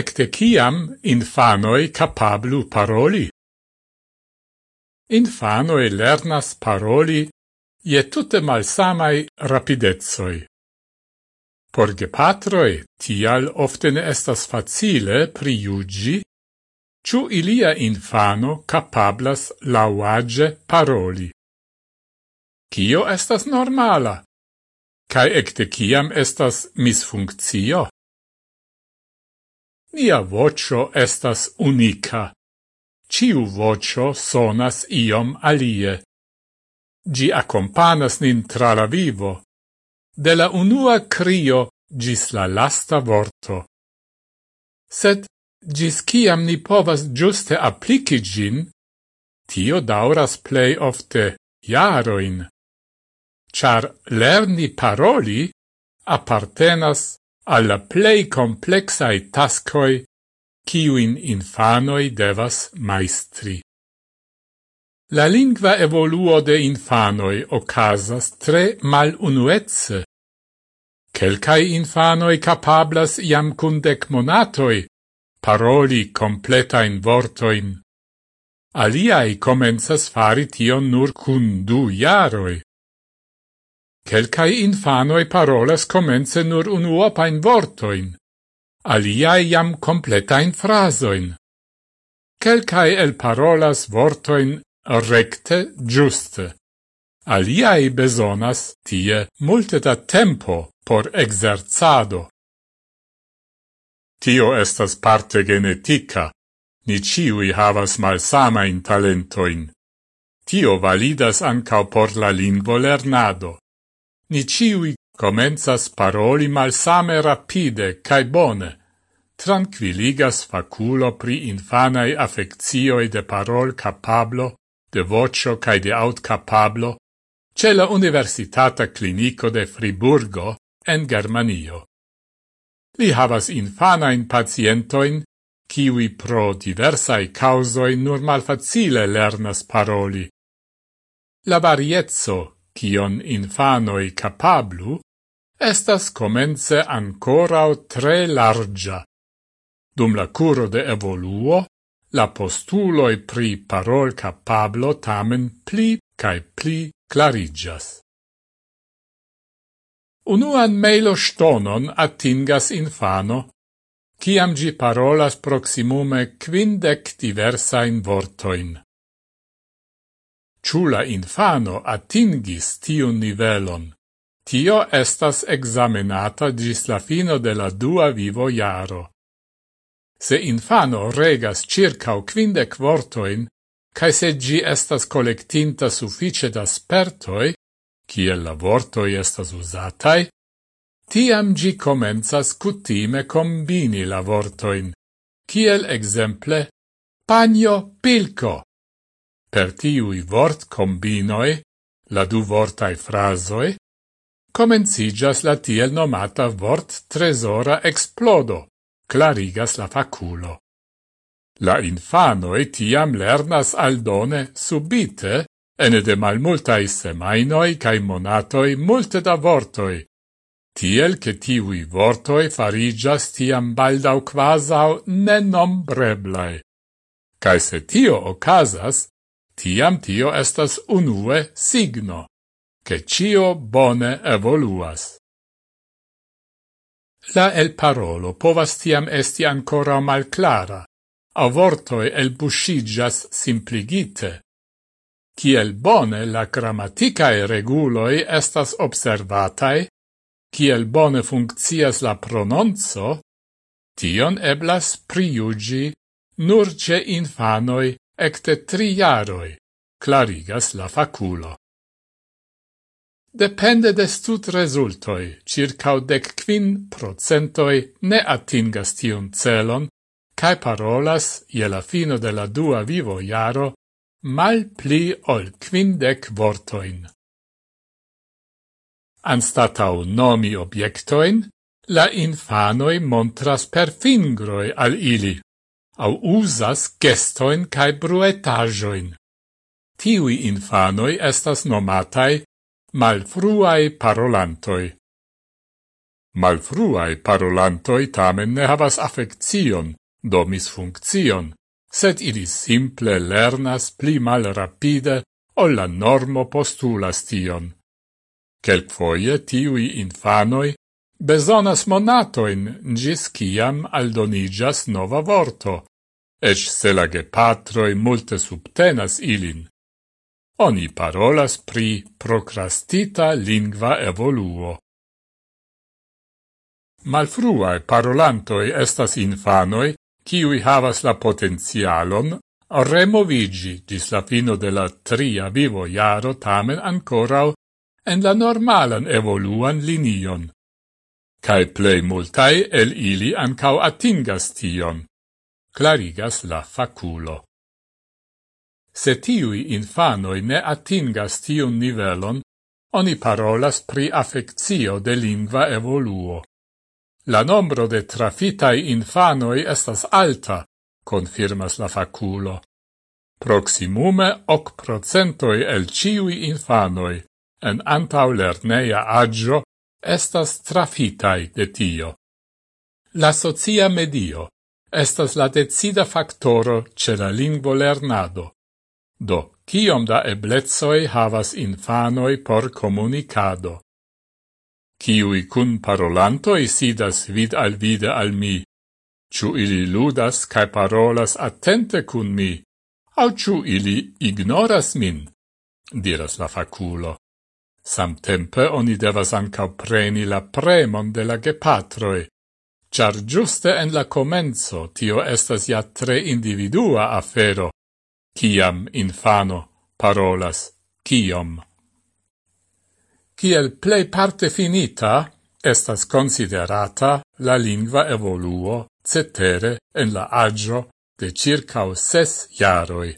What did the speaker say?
ecte ciam infanoi capablu paroli. Infanoi lernas paroli je tutte malsamai rapidezoi. Por gepatroi tial ofte ne estas facile priugi, ciu ilia infano capablas lauage paroli. Cio estas normala, Cai ecte ciam estas misfunccio. Nia vocio estas unica. Ciu vocio sonas iom alie. Gi accompanas nin tra la vivo. De la unua crio gis la lasta vorto. Sed gis ciam ni povas giuste applici gin, tio dauras plei ofte jaroin. Char lerni paroli appartenas alla plei complexae tascoi ciuin infanoi devas maestri. La lingua evoluo de infanoi ocasas tre mal unuetze. Quelcae infanoi capablas iam cundec monatoi paroli completain vortoin. Aliai comenzas fari tion nur cun du jaroi. Quelcae infanoi parolas comence nur unuopain vortoin, aliae iam completain frasoin. Quelcae el parolas vortoin recte giuste. Aliae besonas tie multe da tempo por exerzado. Tio estas parte genetica. Ni ciui havas malsamain talentoin. Tio validas ancao por la lingvo lernado. Ni ciui comenzas paroli malsame rapide cae bone, tranquilligas faculo pri infanae affeccioi de parol capablo, de vocio cae de aut capablo, ce la Universitata Clinico de Friburgo en Germanio. Li havas infanain pacientoin, kiwi pro diversae causoi nur malfacile lernas paroli. La variezzo cion infanoi capablu, estas comence ancorau tre largia. Dum la curo de evoluo, la postuloi pri parol capablo tamen pli cae pli clarigias. Unuan meilo stonon attingas infano, ciam gi parolas proximume quindec diversain vortoin ciula infano atingis tiun nivelon. Tio estas examenata gis la fino de la dua vivo jaro. Se infano regas circa quindec vortoin, cae se gi estas collectinta suffice da spertoi, ciel la vortoi estas usatai, tiam gi comenzas cutime combini la vortoin, ciel exemple panio pilco, Per tiui vort combinoi, la du vortai frasoi, comencigas la tiel nomata vort tresora explodo, clarigas la faculo. La infanoi tiam lernas aldone subite, ene de malmultai semainoi cae monatoi multe da vortoi, tiel che tiui vortoi farigas tiam baldau quasau nenombrablai. Cae se tio ocasas, tiam tio estas unue signo, che cio bone evoluas. La el parolo povas tiam esti ancora mal clara, a vortoi el buscigias simpligite. Ciel bone la grammaticae reguloi estas observatai, ciel bone funccias la prononzo, tion eblas priugi nur ce infanoi ecte tri jaroi, clarigas la faculo. Depende de stut resultoi, circa dec quin procentoi ne atingas tiun celon, cae parolas, je la fino de la dua vivo jaro, mal pli ol quindec vortoin. Anstatau nomi objectoin, la infanoi montras per fingroi al ili, au usas gestoin cae bruetajoin. Tiui infanoi estas nomatai malfruai parolantoi. Malfruai parolantoi tamen ne havas affeccion, domis funccion, sed ili simple lernas pli mal rapide ol la normo postulas tion. Quelquoie tiui infanoi besonas monatoin gis ciam aldonigas nova vorto, ec se la gepatroi multe subtenas ilin. Oni parolas pri procrastita lingva evoluo. Malfruae parolantoi estas infanoi, ciui havas la potenzialon, removigi dis la fino de la tria vivo jaro tamen ancorau en la normalan evoluan linion cae plei multae el ili ancau atingas tion, clarigas la faculo. Se tiui infanoi ne atingas tion nivelon, oni parolas pri affectio de lingua evoluo. La nombro de trafitai infanoi estas alta, confirmas la faculo. Proximume hoc procentoi el ciui infanoi en antau lerneia agio estas trafitai de tio. La socia medio estas la decida factoro ce la lingvo lernado. Do, kiom da eblezoi havas infanoi por comunicado? Ciui cun parolantoi sidas vid al vide al mi? Ciu ili ludas cae parolas attente cun mi? Au ciu ili ignoras min? Diras la faculo. Samtempe oni devas ancau preni la premon de la gepatroi, char giuste en la comenzo tio estas ja tre individua afero, ciam infano parolas ciom. Kiel plei parte finita, estas considerata la lingua evoluo cetere en la agio de circa ses jaroi.